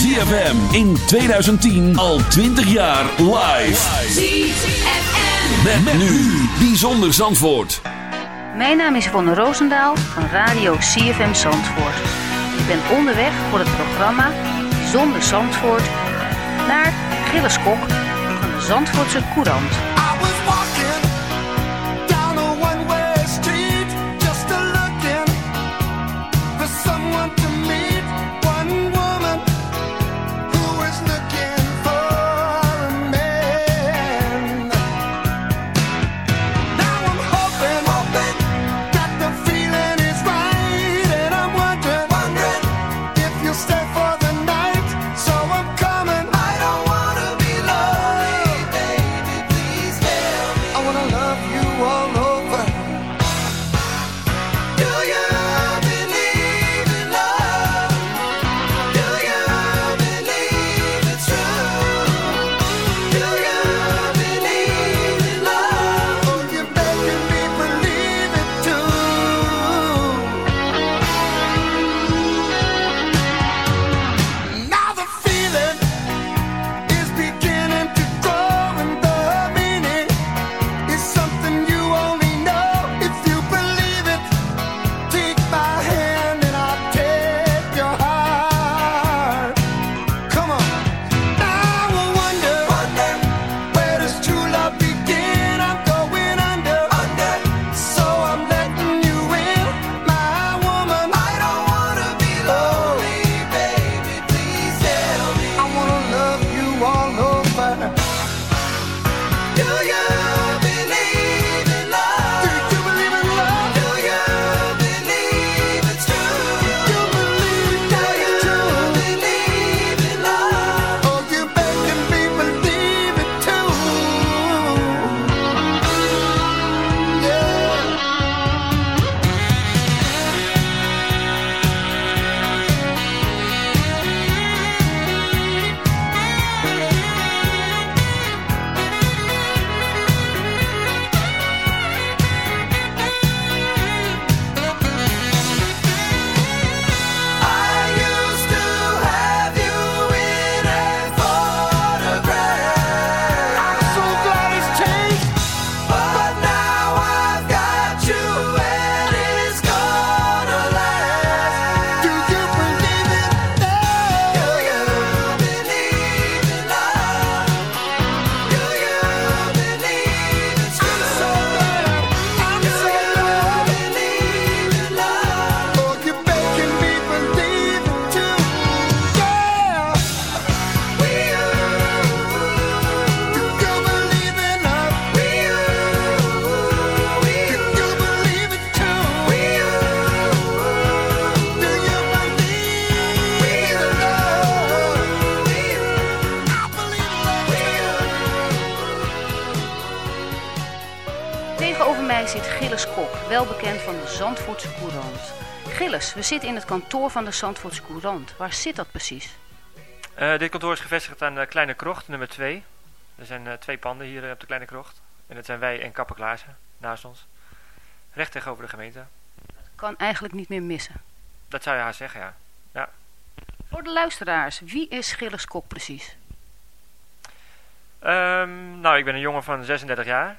ZFM in 2010 al 20 jaar live. ZFM. Met, nu Bijzonder Zandvoort. Mijn naam is Yvonne Roosendaal van Radio CFM Zandvoort. Ik ben onderweg voor het programma Zonder Zandvoort naar Gilles Kok van de Zandvoortse Courant. Mij zit Gilles Kok, wel bekend van de Zandvoortse Courant. Gilles, we zitten in het kantoor van de Zandvoortse Courant. Waar zit dat precies? Eh, dit kantoor is gevestigd aan de Kleine Krocht, nummer 2. Er zijn eh, twee panden hier eh, op de Kleine Krocht. En dat zijn wij en Kapper Klaassen, naast ons. Recht tegenover de gemeente. Kan eigenlijk niet meer missen. Dat zou je haar zeggen, ja. Voor de luisteraars, wie is Gilles Kok precies? Ehm, nou, ik ben een jongen van 36 jaar.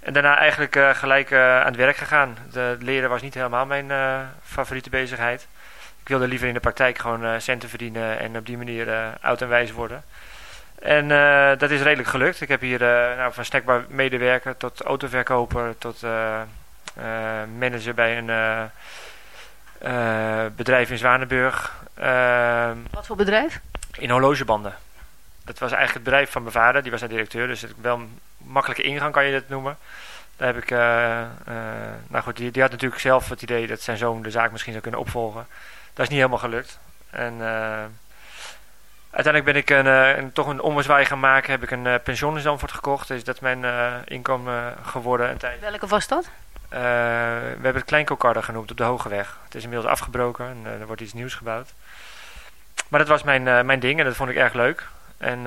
En daarna eigenlijk eh, gelijk eh, aan het werk gegaan. De leren was niet helemaal mijn eh, favoriete bezigheid. Ik ik wilde liever in de praktijk gewoon centen verdienen en op die manier oud en wijs worden. En dat is redelijk gelukt. Ik heb hier nou, van snackbar medewerker tot autoverkoper tot manager bij een bedrijf in Zwanenburg. Ehm, Wat voor bedrijf? in horlogebanden. Dat was eigenlijk het bedrijf van mijn vader, die was daar directeur, dus het wel een makkelijke ingang kan je dat noemen. Daar heb ik, eh, eh, nou goed, die, die had natuurlijk zelf het idee dat zijn zoon de zaak misschien zou kunnen opvolgen. Dat is niet helemaal gelukt. En eh, uiteindelijk ben ik een, een, toch een ommezwaai gaan maken, heb ik een pensioen in Zandvoort gekocht. Dus dat is mijn inkomen geworden. Een tijd. Welke was dat? We hebben het Kleinkokarde genoemd op de Hogeweg. Het is inmiddels afgebroken en er wordt iets nieuws gebouwd. Maar dat was mijn, mijn ding en dat vond ik erg leuk. En,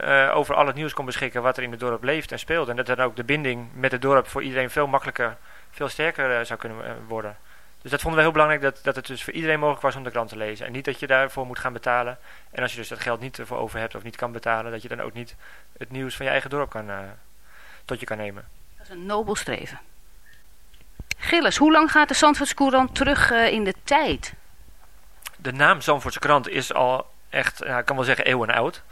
eh, over al het nieuws kon beschikken wat er in het dorp leeft en speelt. En dat dan ook de binding met het dorp voor iedereen veel makkelijker, veel sterker eh, zou kunnen eh, worden. Dus dat vonden we heel belangrijk, dat, dat het dus voor iedereen mogelijk was om de krant te lezen. En niet dat je daarvoor moet gaan betalen. En als je dus dat geld niet ervoor over hebt of niet kan betalen, dat je dan ook niet het nieuws van je eigen dorp kan, tot je kan nemen. Dat is een nobel streven. Gilles, hoe lang gaat de Zandvoorts Courant terug in de tijd? De naam Zandvoortse krant is al echt, ja, ik kan wel zeggen, eeuwen oud.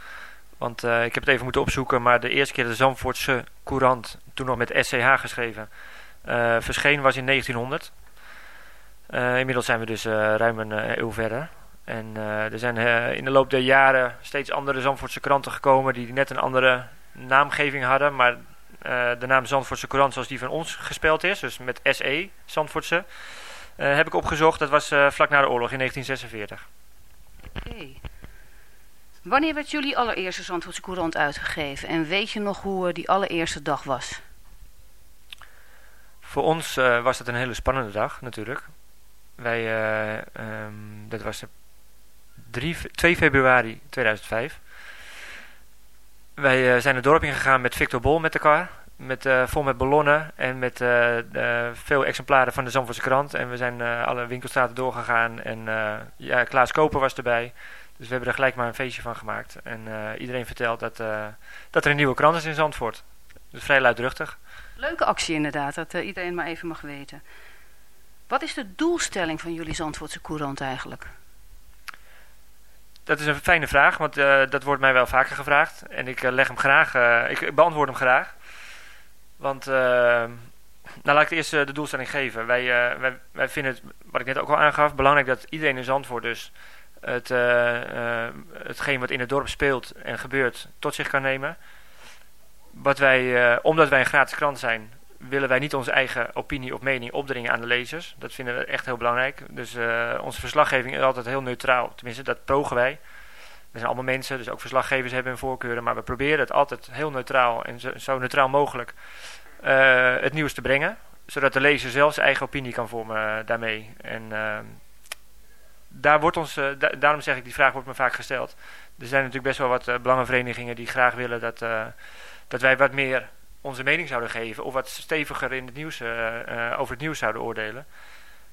Want eh, ik heb het even moeten opzoeken, maar de eerste keer de Zandvoortse Courant, toen nog met SCH geschreven, eh, verscheen was in 1900. Eh, inmiddels zijn we dus ruim een eeuw verder. En er zijn in de loop der jaren steeds andere Zandvoortse kranten gekomen die net een andere naamgeving hadden. Maar de naam Zandvoortse Courant zoals die van ons gespeld is, dus met SE, Zandvoortse, heb ik opgezocht. Dat was vlak na de oorlog in 1946. Oké. Wanneer werd jullie allereerste Zandvoortse Courant uitgegeven? En weet je nog hoe eh, die allereerste dag was? Voor ons eh, was dat een hele spannende dag natuurlijk. Wij, eh, ehm, dat was op 3, fe- 2 februari 2005. Wij zijn het dorp ingegaan met Victor Bol met elkaar. Met, vol met ballonnen en met veel exemplaren van de Zandvoortse krant. En we zijn alle winkelstraten doorgegaan. En ja, Klaas Koper was erbij. Dus we hebben er gelijk maar een feestje van gemaakt. En eh, iedereen vertelt dat, eh, dat er een nieuwe krant is in Zandvoort. Dus vrij luidruchtig. Leuke actie inderdaad, dat eh, iedereen maar even mag weten. Wat is de doelstelling van jullie Zandvoortse Courant eigenlijk? Dat is een fijne vraag, want dat wordt mij wel vaker gevraagd. En ik leg hem graag, ik beantwoord hem graag. Want, nou laat ik eerst de doelstelling geven. Wij, wij, wij vinden het, wat ik net ook al aangaf, belangrijk dat iedereen in Zandvoort dus het, eh, eh, hetgeen wat in het dorp speelt en gebeurt tot zich kan nemen. Wat wij, eh, omdat wij een gratis krant zijn, willen wij niet onze eigen opinie of mening opdringen aan de lezers. Dat vinden we echt heel belangrijk. Dus onze verslaggeving is altijd heel neutraal. Tenminste, dat pogen wij. We zijn allemaal mensen, dus ook verslaggevers hebben hun voorkeuren. Maar we proberen het altijd heel neutraal en zo, neutraal mogelijk het nieuws te brengen. zodat de lezer zelf zijn eigen opinie kan vormen daarmee. En ehm, daar wordt ons, eh, da- daarom zeg ik, die vraag wordt me vaak gesteld. Er zijn natuurlijk best wel wat eh, belangenverenigingen die graag willen dat, eh, dat wij wat meer onze mening zouden geven. Of wat steviger in het nieuws, over het nieuws zouden oordelen.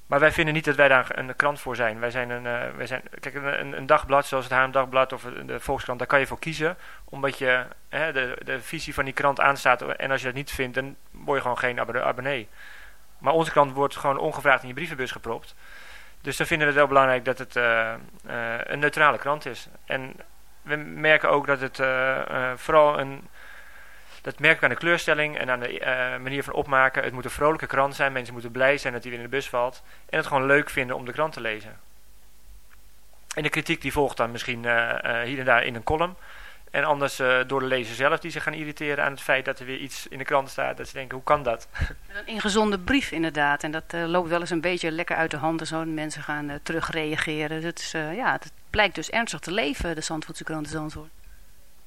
Maar wij vinden niet dat wij daar een krant voor zijn. Wij zijn een, wij zijn, kijk, een, een- dagblad zoals het Haarlem Dagblad of de Volkskrant, daar kan je voor kiezen. Omdat je hè, de, de visie van die krant aanstaat. En als je dat niet vindt, dan word je gewoon geen abonne- abonnee. Maar onze krant wordt gewoon ongevraagd in je brievenbus gepropt. Dus dan vinden we het wel belangrijk dat het eh, eh, een neutrale krant is. En we merken ook dat het eh, vooral een... Dat merk ik aan de kleurstelling en aan de manier van opmaken. Het moet een vrolijke krant zijn. Mensen moeten blij zijn dat hij weer in de bus valt. En het gewoon leuk vinden om de krant te lezen. En de kritiek die volgt dan misschien hier en daar in een column. En anders eh, door de lezer zelf die zich gaan irriteren aan het feit dat er weer iets in de krant staat. Dat ze denken, hoe kan dat? Een ingezonde brief inderdaad. En dat eh, loopt wel eens een beetje lekker uit de hand en zo. En mensen gaan eh, terugreageren. Het, is, ja, het blijkt dus ernstig te leven, de Zandvoortse krant Zandvoort.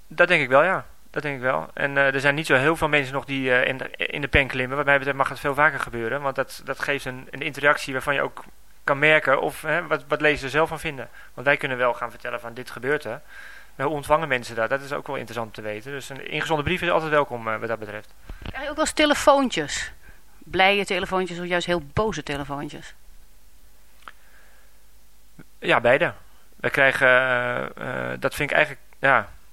Dat denk ik wel, ja. Dat denk ik wel. En er zijn niet zo heel veel mensen nog die in, de, in de pen klimmen. Wat mij betreft mag het veel vaker gebeuren. Want dat, dat geeft een, een interactie waarvan je ook kan merken of hè, wat, wat lezers er zelf van vinden. Want wij kunnen wel gaan vertellen van dit gebeurt er. Hoe ontvangen mensen dat? Dat is ook wel interessant te weten. Dus een ingezonde brief is altijd welkom eh, wat dat betreft. Krijg je ook wel eens telefoontjes? Blije telefoontjes of juist heel boze telefoontjes? Ja, beide. We krijgen, eh, eh, dat vind ik eigenlijk, ja,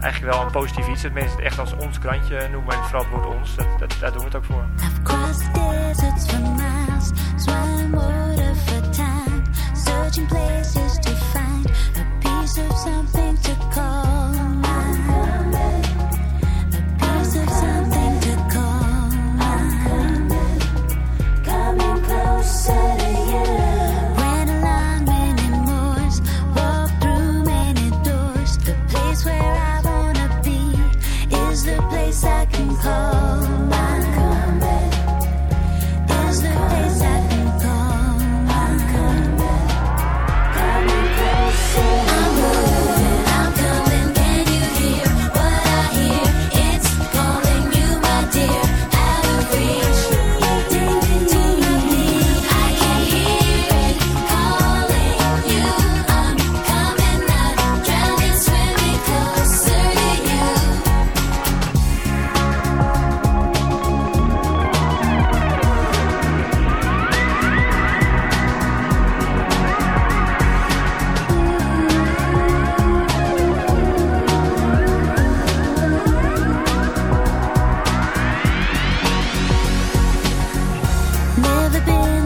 eigenlijk wel een positief iets. Dat mensen het echt als ons krantje noemen. En vooral het woord ons. Dat, dat, daar doen we het ook voor. I've crossed deserts for miles, swam water for time, searching places to find a piece of something Never been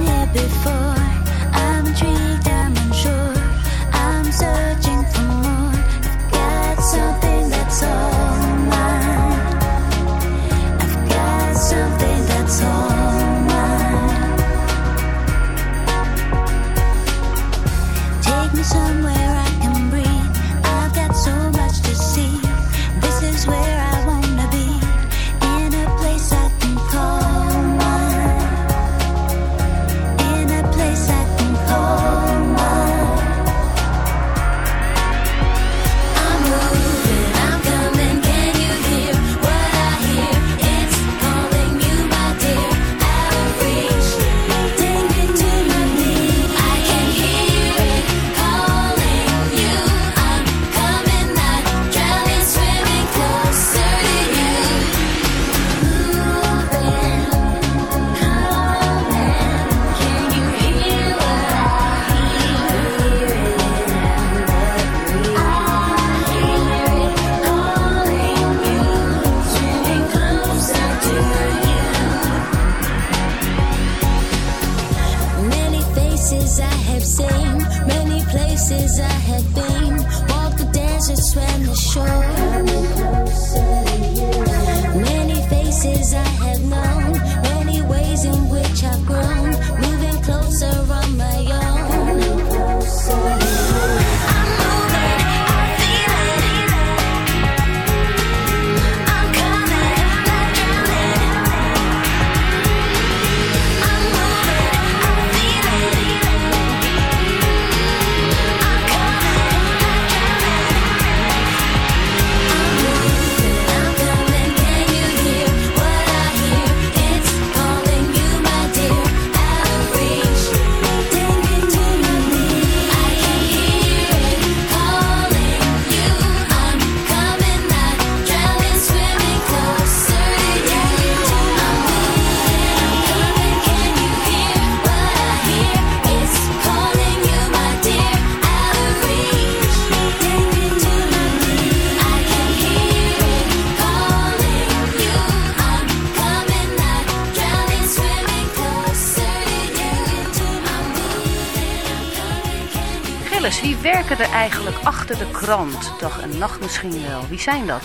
achter de krant? Dag en nacht misschien wel. Wie zijn dat?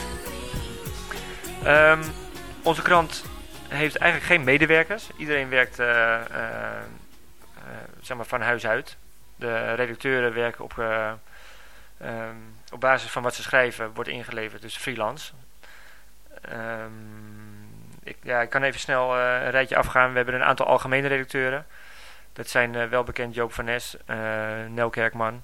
Ehm, onze krant heeft eigenlijk geen medewerkers. Iedereen werkt eh, eh, eh, zeg maar van huis uit. De redacteuren werken op, eh, ehm, op basis van wat ze schrijven, wordt ingeleverd, dus freelance. Ehm, ik, ja, ik kan even snel een rijtje afgaan. We hebben een aantal algemene redacteuren. Dat zijn eh, wel bekend Joop van Nes, eh, Nel Kerkman.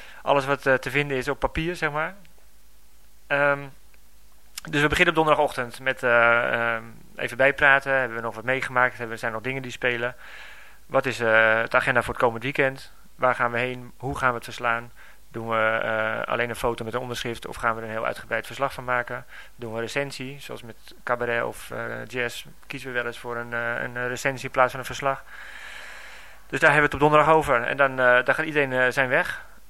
alles wat eh, te vinden is op papier, zeg maar. Ehm, dus we beginnen op donderdagochtend met eh, ehm, even bijpraten. Hebben we nog wat meegemaakt? Hebben, zijn er nog dingen die spelen? Wat is eh, het agenda voor het komend weekend? Waar gaan we heen? Hoe gaan we het verslaan? Doen we alleen een foto met een onderschrift of gaan we er een heel uitgebreid verslag van maken? Doen we recensie, zoals met cabaret of jazz, kiezen we wel eens voor een, een recensie in plaats van een verslag. Dus daar hebben we het op donderdag over. En dan, dan gaat iedereen zijn weg.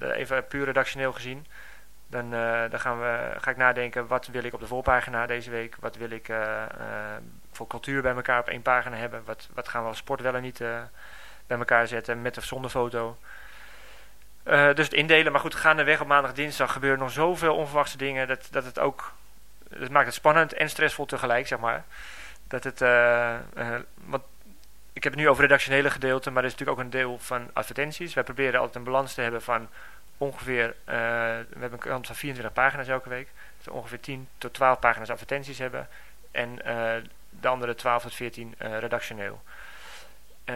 De- even puur redactioneel gezien. Dan, eh, dan gaan we, ga ik nadenken, wat wil ik op de voorpagina deze week? Wat wil ik eh, eh, voor cultuur bij elkaar op één pagina hebben? Wat, wat gaan we als sport wel en niet eh, bij elkaar zetten, met of zonder foto? Eh, dus het indelen, maar goed, gaandeweg op maandag, dinsdag gebeuren nog zoveel onverwachte dingen dat, dat het ook het maakt het spannend en stressvol tegelijk, zeg maar. Dat het, eh, eh, want ik heb het nu over redactionele gedeelte, maar er is natuurlijk ook een deel van advertenties. Wij proberen altijd een balans te hebben van ongeveer, eh, we hebben een krant van 24 pagina's elke week. Dus we ongeveer 10 tot 12 pagina's advertenties hebben. En eh, de andere 12 tot 14 eh, redactioneel.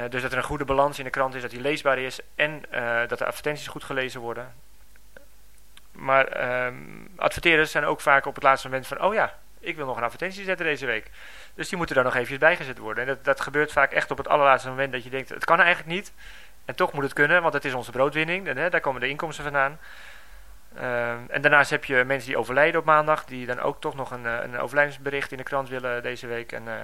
Dus dat er een goede balans in de krant is, dat die leesbaar is en dat de advertenties goed gelezen worden. Maar ehm adverteerders zijn ook vaak op het laatste moment van, oh ja, ik wil nog een advertentie zetten deze week. Dus die moeten daar nog eventjes bijgezet worden. En dat, dat gebeurt vaak echt op het allerlaatste moment dat je denkt, het kan eigenlijk niet. En toch moet het kunnen, want het is onze broodwinning. En, hè, daar komen de inkomsten vandaan. Ehm, en daarnaast heb je mensen die overlijden op maandag, die dan ook toch nog een, eh, een overlijdensbericht in de krant willen deze week. En eh,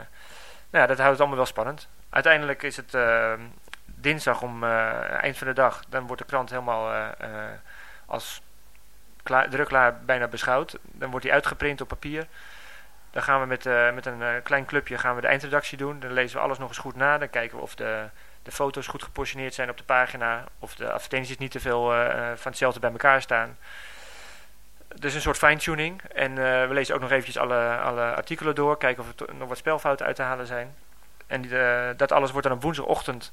nou ja, dat houdt het allemaal wel spannend. Uiteindelijk is het ehm, dinsdag om eh, eind van de dag, dan wordt de krant helemaal als klaar, bijna beschouwd. Dan wordt die uitgeprint op papier. Dan gaan we met, eh, met een eh, klein clubje gaan we de eindredactie doen. Dan lezen we alles nog eens goed na. Dan kijken we of de, de foto's goed gepositioneerd zijn op de pagina. Of de advertenties niet te veel eh, van hetzelfde bij elkaar staan. Dus een soort fine-tuning. En we lezen ook nog eventjes alle, alle artikelen door. Kijken of er nog wat spelfouten uit te halen zijn. En dat alles wordt dan op woensdagochtend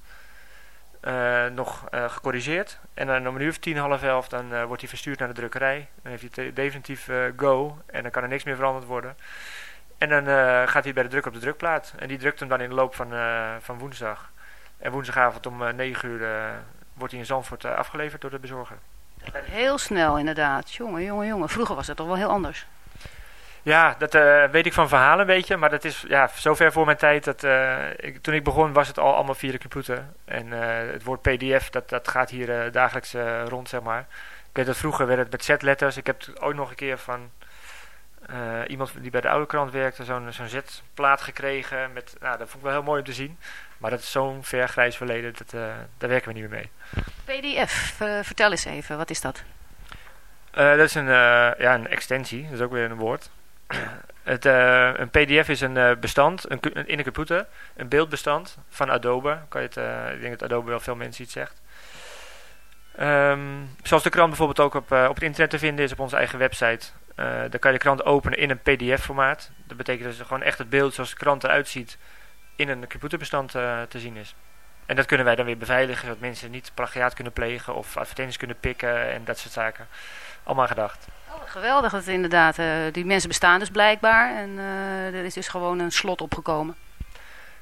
nog gecorrigeerd. En dan om een uur of tien, half elf, dan wordt hij verstuurd naar de drukkerij. Dan heeft hij definitief go. En dan kan er niks meer veranderd worden. En dan eh, gaat hij bij de druk op de drukplaat. En die drukt hem dan in de loop van, eh, van woensdag. En woensdagavond om eh, 9 uur eh, wordt hij in Zandvoort afgeleverd door de bezorger. Heel snel inderdaad. Jongen, jongen, jongen. Vroeger was het toch wel heel anders. Ja, dat weet ik van verhalen een beetje. Maar dat is ja, zover voor mijn tijd. Dat, ik, toen ik begon was het al allemaal via de computer. En het woord pdf, dat, dat gaat hier dagelijks rond, zeg maar. Ik weet dat vroeger werd het met z-letters. Ik heb het ooit nog een keer van eh, iemand die bij de oude krant werkte... zo'n zo'n z-plaat gekregen. Met, nou, dat vond ik wel heel mooi om te zien. Maar dat is zo'n ver grijs verleden. Dat, eh, daar werken we niet meer mee. PDF, eh, vertel eens even, wat is dat? Dat is een, ja, een extensie, dat is ook weer een woord. Het, een PDF is een bestand een, in een computer, een beeldbestand van Adobe. Kan je het, ik denk dat Adobe wel veel mensen iets zegt. Ehm, zoals de krant bijvoorbeeld ook op, op het internet te vinden is op onze eigen website. Eh dan kan je de krant openen in een PDF-formaat. Dat betekent dus gewoon echt het beeld zoals de krant eruit ziet in een computerbestand eh, te zien is. En dat kunnen wij dan weer beveiligen, zodat mensen niet plagiaat kunnen plegen of advertenties kunnen pikken en dat soort zaken. Allemaal gedacht. Oh, geweldig dat inderdaad. eh, die mensen bestaan dus blijkbaar. En er is dus gewoon een slot opgekomen.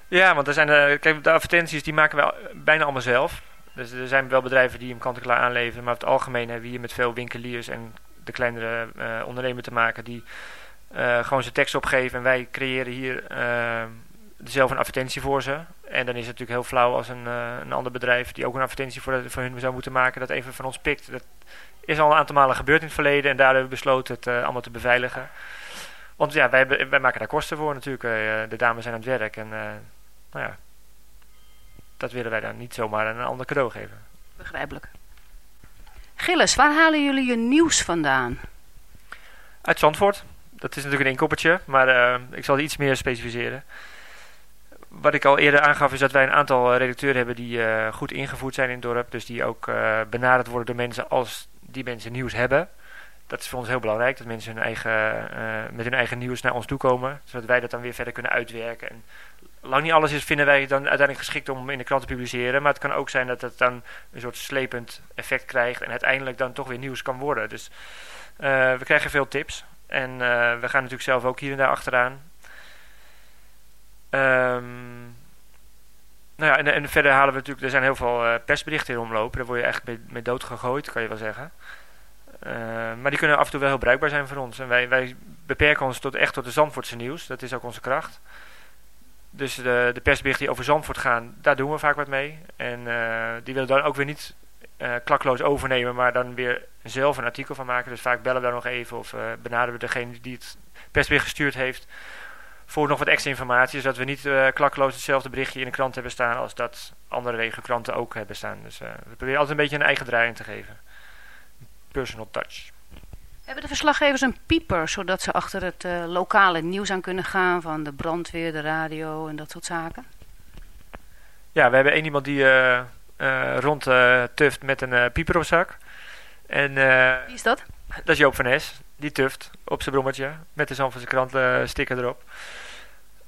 Ja, want er zijn, kijk, de advertenties die maken we bijna allemaal zelf. Dus er zijn wel bedrijven die hem kant-en-klaar aanleveren. Maar over het algemeen hebben we hier met veel winkeliers en de kleinere eh ondernemers te maken die eh, gewoon zijn tekst opgeven. En wij creëren hier eh, zelf een advertentie voor ze. En dan is het natuurlijk heel flauw als een, een ander bedrijf die ook een advertentie voor, voor hun zou moeten maken, dat even van ons pikt. Dat is al een aantal malen gebeurd in het verleden en daar hebben we besloten het allemaal te beveiligen. Want ja, wij, maken daar kosten voor natuurlijk. De dames zijn aan het werk en nou ja, dat willen wij dan niet zomaar een ander cadeau geven. Begrijpelijk. Gilles, waar halen jullie je nieuws vandaan? Uit Zandvoort. Dat is natuurlijk een inkoppertje, maar eh, ik zal iets meer specificeren. Wat ik al eerder aangaf is dat wij een aantal eh, redacteuren hebben die eh, goed ingevoerd zijn in het dorp. Dus die ook benaderd worden door mensen als die mensen nieuws hebben. Dat is voor ons heel belangrijk, dat mensen hun eigen, met hun eigen nieuws naar ons toe komen. Zodat wij dat dan weer verder kunnen uitwerken. En lang niet alles is, vinden wij dan uiteindelijk geschikt om in de krant te publiceren. Maar het kan ook zijn dat het dan een soort slepend effect krijgt. En uiteindelijk dan toch weer nieuws kan worden. Dus eh, we krijgen veel tips. En eh, we gaan natuurlijk zelf ook hier en daar achteraan. Ehm, nou ja, en, en verder halen we natuurlijk... Er zijn heel veel eh, persberichten in omloop. Daar word je echt mee, mee dood gegooid, kan je wel zeggen. Maar die kunnen af en toe wel heel bruikbaar zijn voor ons. En wij, wij beperken ons tot, echt tot de Zandvoortse nieuws. Dat is ook onze kracht. Dus de, de persberichten die over Zandvoort gaan, daar doen we vaak wat mee. En eh, die willen dan ook weer niet eh klakloos overnemen, maar dan weer zelf een artikel van maken. Dus vaak bellen we daar nog even of eh, benaderen we degene die het persbericht gestuurd heeft voor nog wat extra informatie. Zodat we niet klakloos hetzelfde berichtje in de krant hebben staan als dat andere regiokranten ook hebben staan. Dus we proberen altijd een beetje een eigen draai in te geven. Personal touch. Hebben de verslaggevers een pieper, zodat ze achter het eh, lokale nieuws aan kunnen gaan van de brandweer, de radio en dat soort zaken? Ja, we hebben één iemand die uh, rond tuft met een pieper op zak. En, Wie is dat? Dat is Joop van Nes. Die tuft op zijn brommetje met de zijn krant sticker erop.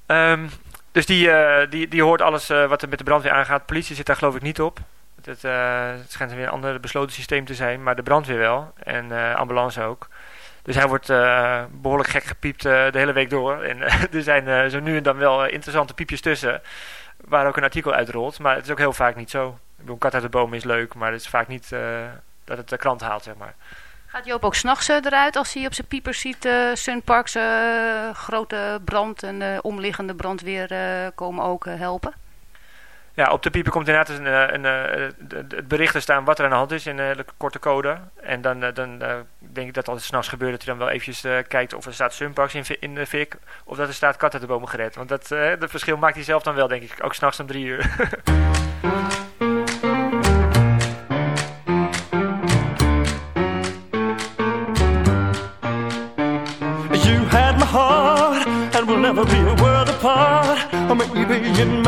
Ehm, dus die, die, die hoort alles wat er met de brandweer aangaat. Politie zit daar geloof ik niet op. Het, uh, het schijnt weer een ander besloten systeem te zijn, maar de brandweer wel. En eh, ambulance ook. Dus hij wordt eh, behoorlijk gek gepiept de hele week door. En er zijn zo nu en dan wel interessante piepjes tussen. Waar ook een artikel uitrolt. Maar het is ook heel vaak niet zo. Ik bedoel, kat uit de boom is leuk, maar het is vaak niet dat het de krant haalt, zeg maar. Gaat Joop ook s'nachts eruit als hij op zijn piepers ziet uh, Sunparks grote brand en omliggende brandweer komen ook helpen? Ja, op de piepen komt inderdaad een, eh, een, eh, het bericht te staan wat er aan de hand is in eh, een hele korte code. En dan, dan denk ik dat als het s'nachts gebeurt dat hij dan wel eventjes kijkt of er staat Sunpax in, in de fik. Of dat er staat kat uit de bomen gered. Want dat, dat verschil maakt hij zelf dan wel denk ik, ook s'nachts om drie uur. You had my heart and we'll never be a world apart. Or maybe in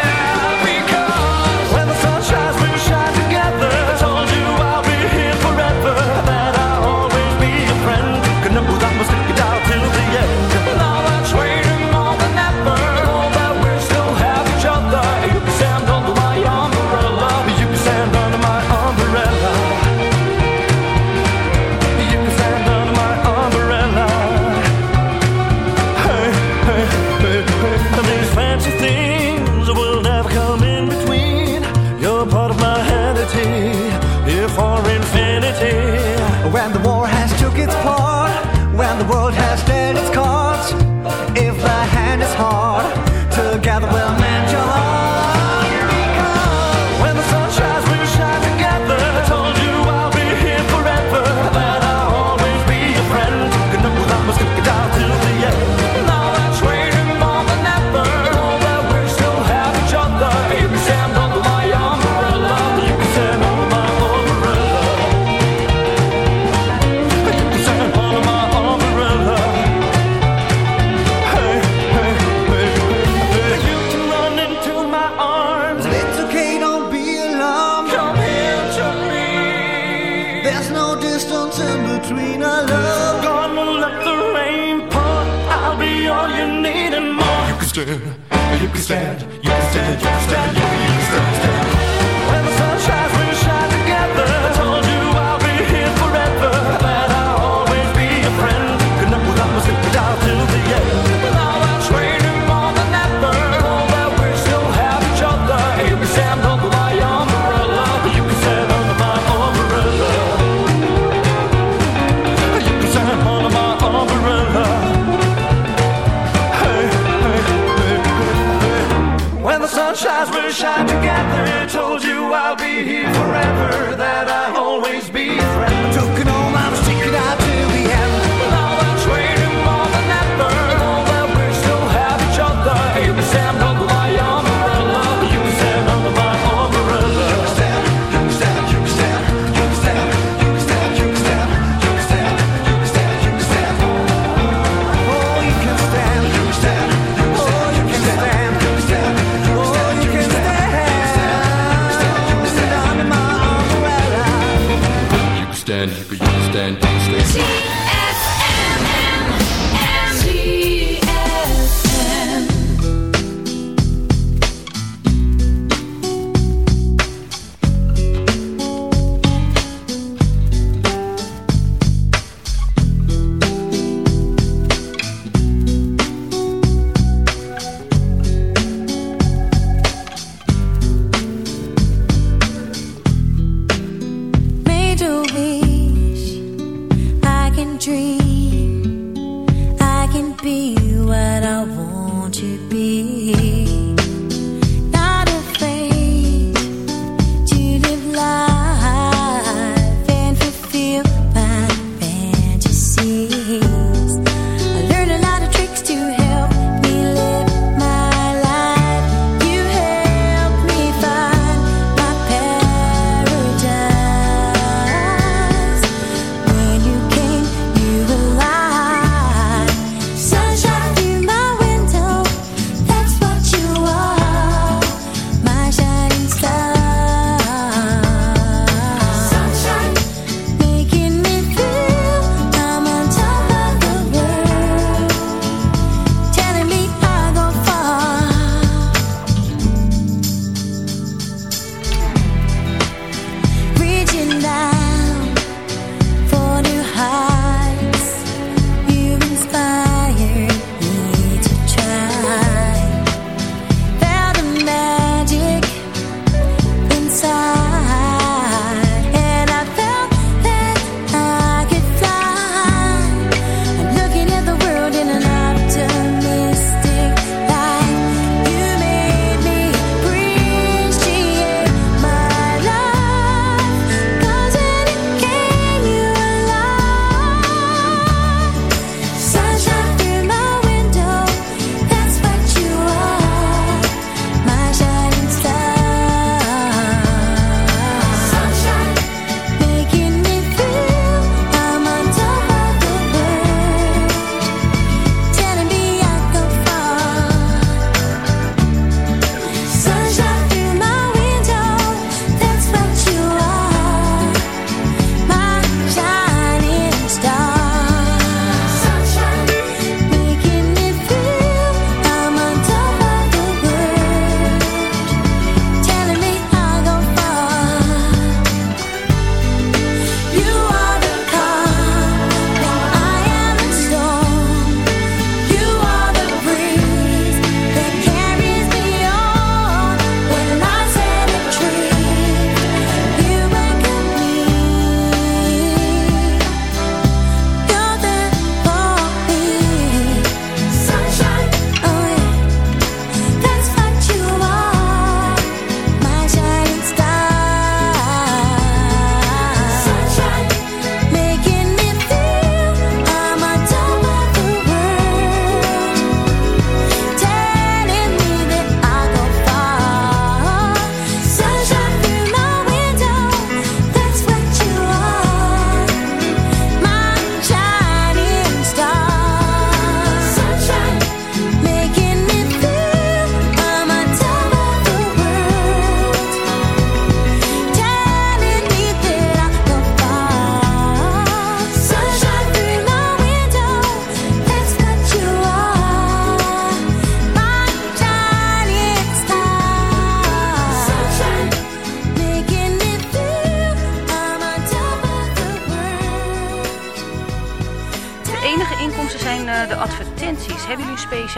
sand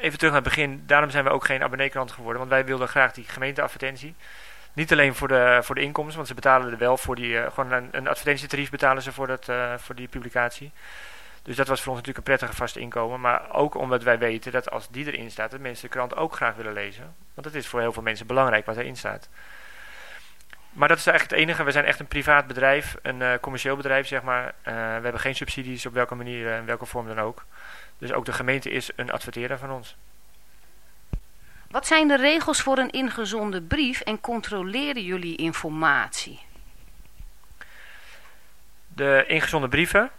Even terug naar het begin, daarom zijn we ook geen abonneekrant geworden, want wij wilden graag die gemeenteadvertentie. Niet alleen voor de, voor de inkomsten, want ze betalen er wel voor die, eh, gewoon een, advertentietarief betalen ze voor, dat, eh, voor die publicatie. Dus dat was voor ons natuurlijk een prettige vast inkomen. Maar ook omdat wij weten dat als die erin staat, dat mensen de krant ook graag willen lezen. Want het is voor heel veel mensen belangrijk wat erin staat. Maar dat is eigenlijk het enige. We zijn echt een privaat bedrijf, een eh, commercieel bedrijf, zeg maar. We hebben geen subsidies op welke manier en welke vorm dan ook. Dus ook de gemeente is een adverteerder van ons. Wat zijn de regels voor een ingezonden brief en controleren jullie informatie? De ingezonden brieven,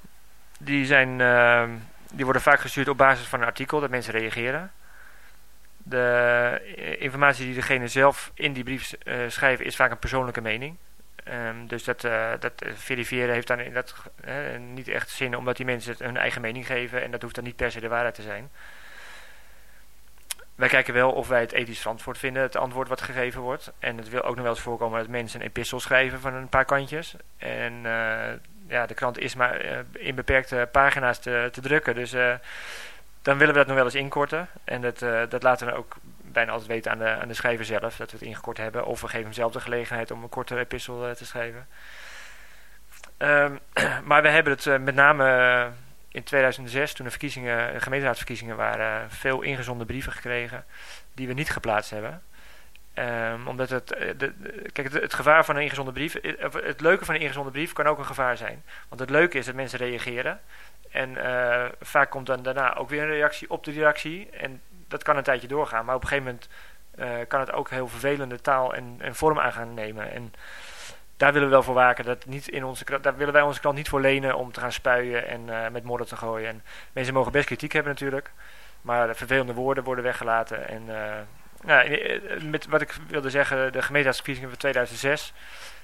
die, zijn, eh, die worden vaak gestuurd op basis van een artikel, dat mensen reageren. De eh, informatie die degene zelf in die brief eh, schrijven is vaak een persoonlijke mening. Ehm, dus dat, eh, dat verifiëren heeft dan dat, niet echt zin, omdat die mensen hun eigen mening geven en dat hoeft dan niet per se de waarheid te zijn. Wij kijken wel of wij het ethisch verantwoord vinden, het antwoord wat gegeven wordt. En het wil ook nog wel eens voorkomen dat mensen een epistel schrijven van een paar kantjes. En eh, ja, de krant is maar eh, in beperkte pagina's te, te drukken. Dus dan willen we dat nog wel eens inkorten. En dat, dat laten we ook bijna altijd weten aan de, aan de schrijver zelf, dat we het ingekort hebben. Of we geven hem zelf de gelegenheid om een korte epistel eh, te schrijven. Ehm, maar we hebben het eh, met name eh, in 2006, toen de, verkiezingen, gemeenteraadsverkiezingen waren, veel ingezonden brieven gekregen die we niet geplaatst hebben. Ehm, omdat het, de, kijk, het, gevaar van een ingezonde brief, het leuke van een ingezonde brief kan ook een gevaar zijn. Want het leuke is dat mensen reageren. En vaak komt dan daarna ook weer een reactie op de reactie. En dat kan een tijdje doorgaan. Maar op een gegeven moment eh, kan het ook heel vervelende taal en, en vorm aan gaan nemen. En daar willen we wel voor waken. Dat niet in onze, daar willen wij onze krant niet voor lenen om te gaan spuien en eh, met modder te gooien. En mensen mogen best kritiek hebben natuurlijk. Maar de vervelende woorden worden weggelaten. En eh, nou, met wat ik wilde zeggen, de gemeenteraadsverkiezingen van 2006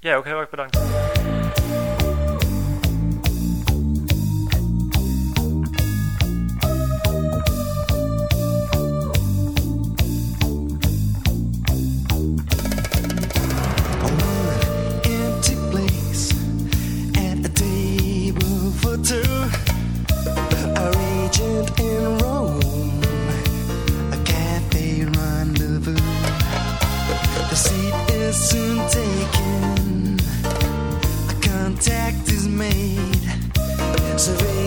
Jij ook heel erg bedankt. empty made.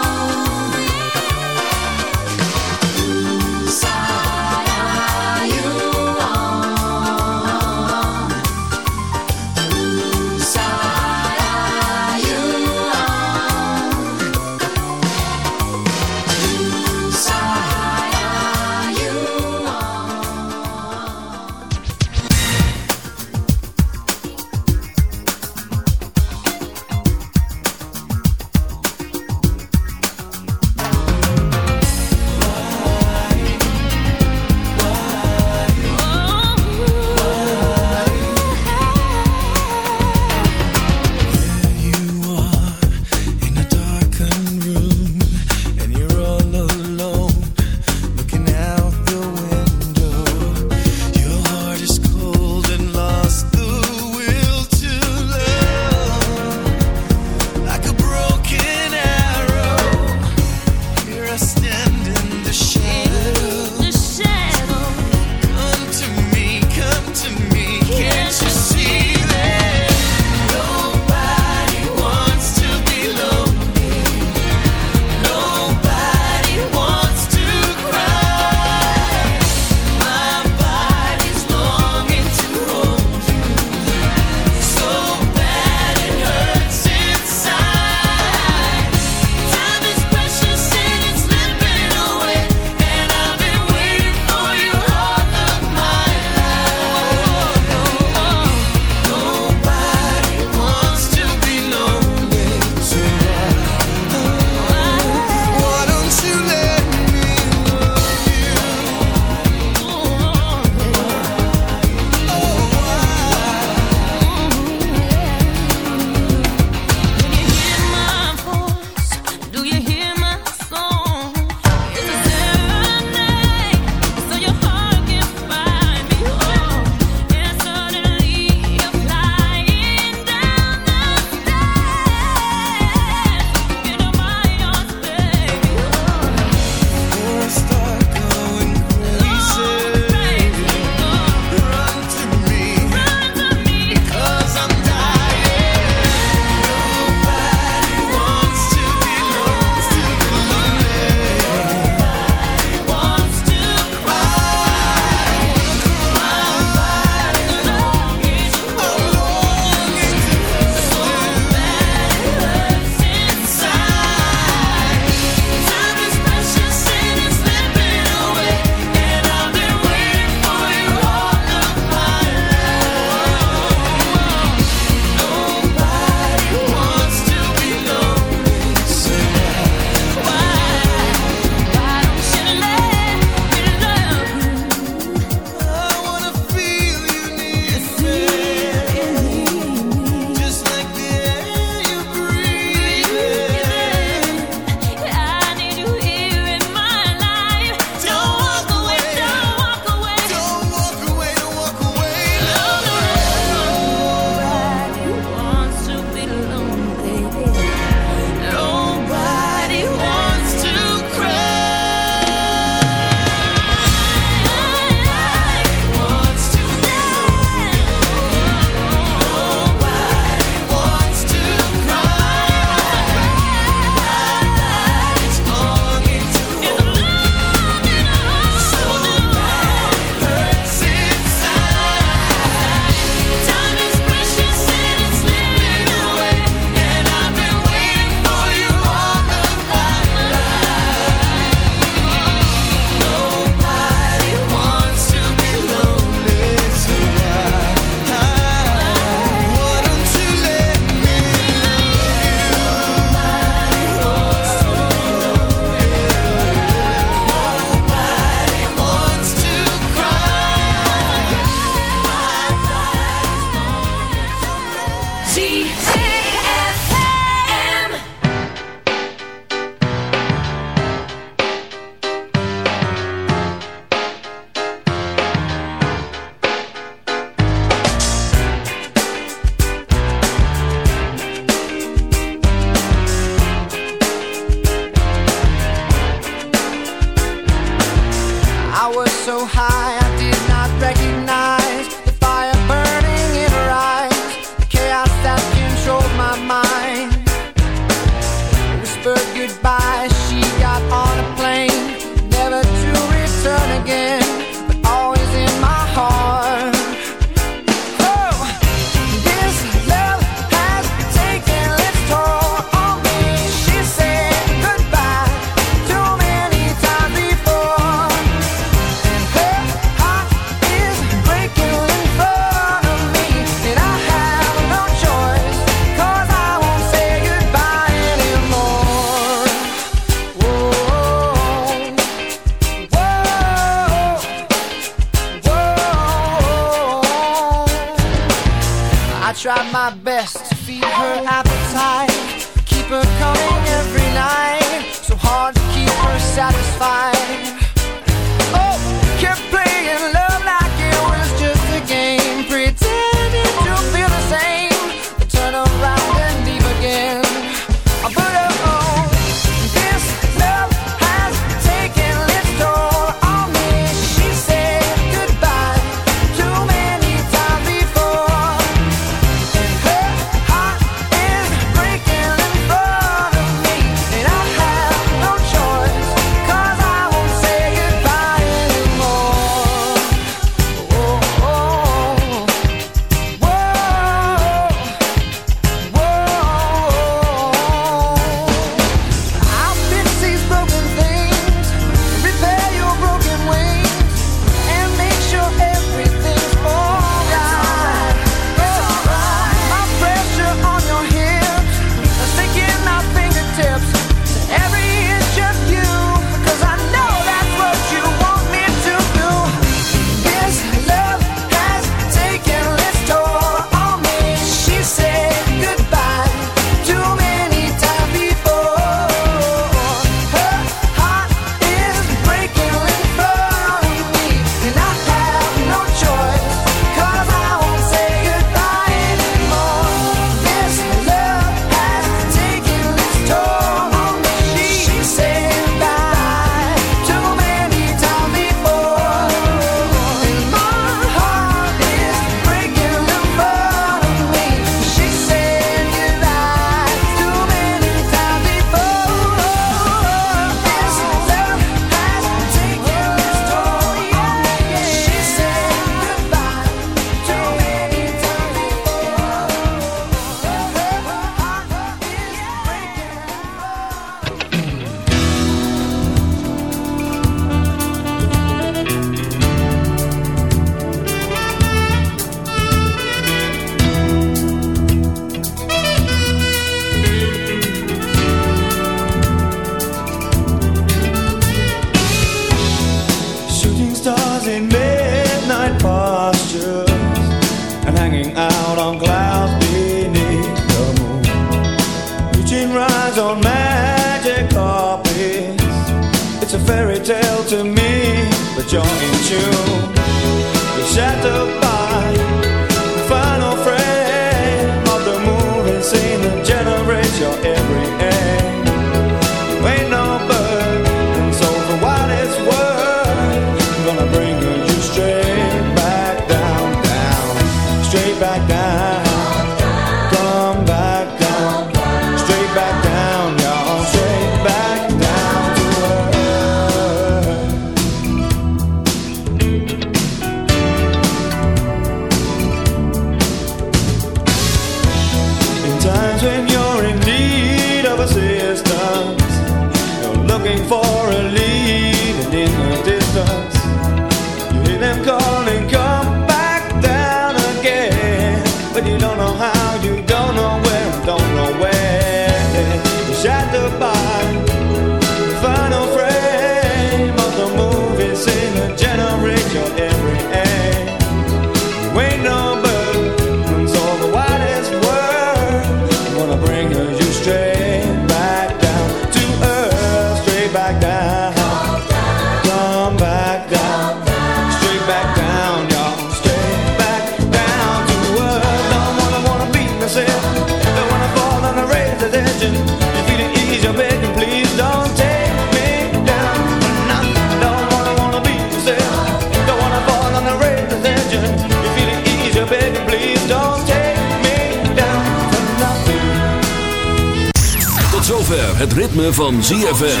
het ritme van ZFM.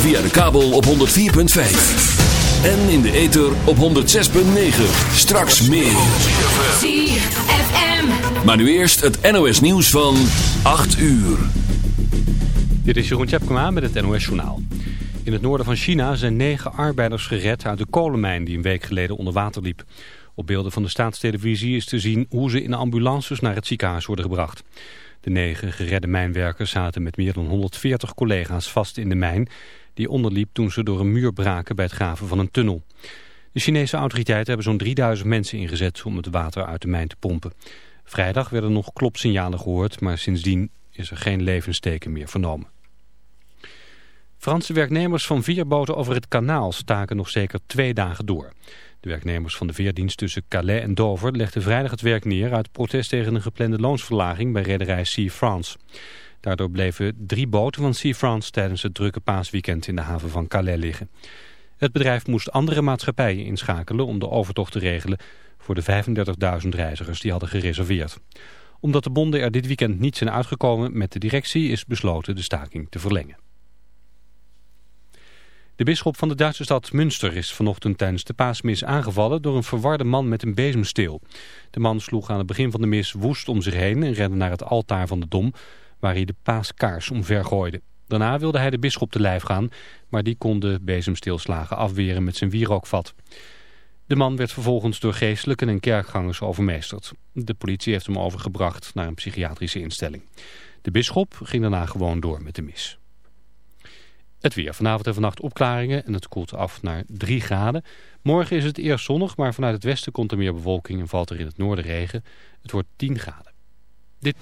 Via de kabel op 104.5. En in de ether op 106.9. Straks meer. ZFM. Maar nu eerst het NOS nieuws van 8 uur. Dit is Jeroen Tjepkema met het NOS Journaal. In het noorden van China zijn negen arbeiders gered uit de kolenmijn die een week geleden onder water liep. Op beelden van de staatstelevisie is te zien hoe ze in ambulances naar het ziekenhuis worden gebracht. De negen geredde mijnwerkers zaten met meer dan 140 collega's vast in de mijn... die onderliep toen ze door een muur braken bij het graven van een tunnel. De Chinese autoriteiten hebben zo'n 3000 mensen ingezet om het water uit de mijn te pompen. Vrijdag werden nog klopsignalen gehoord, maar sindsdien is er geen levensteken meer vernomen. Franse werknemers van vier boten over het kanaal staken nog zeker twee dagen door. Werknemers van de veerdienst tussen Calais en Dover legden vrijdag het werk neer uit protest tegen een geplande loonsverlaging bij rederij Sea France. Daardoor bleven drie boten van Sea France tijdens het drukke paasweekend in de haven van Calais liggen. Het bedrijf moest andere maatschappijen inschakelen om de overtocht te regelen voor de 35.000 reizigers die hadden gereserveerd. Omdat de bonden er dit weekend niet zijn uitgekomen met de directie is besloten de staking te verlengen. De bisschop van de Duitse stad Münster is vanochtend tijdens de paasmis aangevallen door een verwarde man met een bezemsteel. De man sloeg aan het begin van de mis woest om zich heen en rende naar het altaar van de Dom, waar hij de paaskaars omver gooide. Daarna wilde hij de bisschop te lijf gaan, maar die kon de bezemsteelslagen afweren met zijn wierookvat. De man werd vervolgens door geestelijken en kerkgangers overmeesterd. De politie heeft hem overgebracht naar een psychiatrische instelling. De bisschop ging daarna gewoon door met de mis. Het weer. Vanavond en vannacht opklaringen en het koelt af naar 3 graden. Morgen is het eerst zonnig, maar vanuit het westen komt er meer bewolking en valt er in het noorden regen. Het wordt 10 graden. Dit...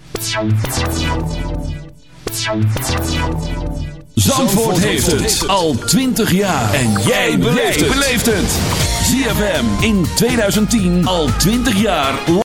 Zandvoort heeft het al 20 jaar. En jij beleeft het. ZFM in 2010 al 20 jaar